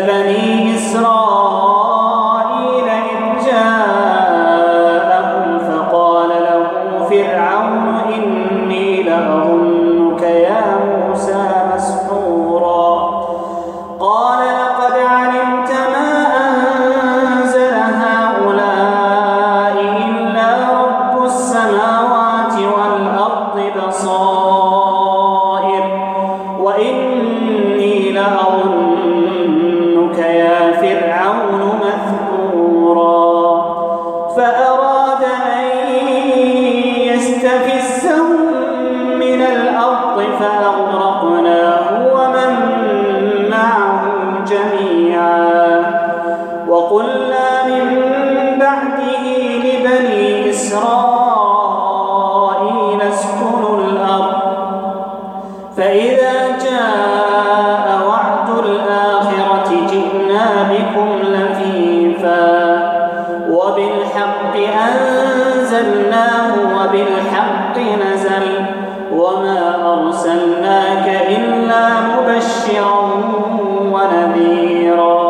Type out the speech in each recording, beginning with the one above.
بني إسرائيل. فأراد أن يستفزهم مبشرا ونذيرا.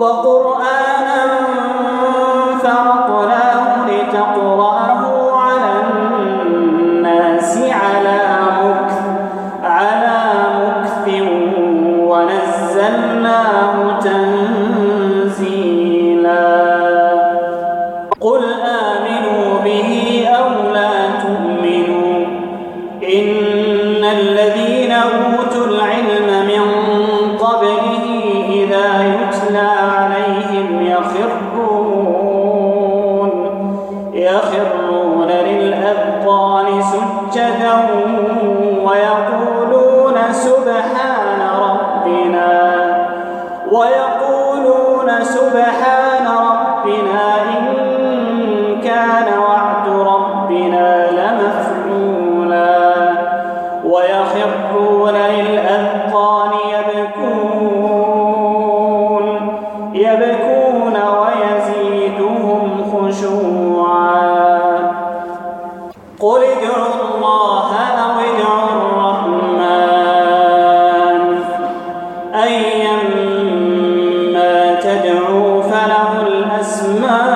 وقرآنا يخرون للأذقان سجدا ويقولون سبحان ربنا ويقولون سبحان ربنا إن كان وعد ربنا لمفعولا ويخرون للأذقان يبكون يبكون أسماء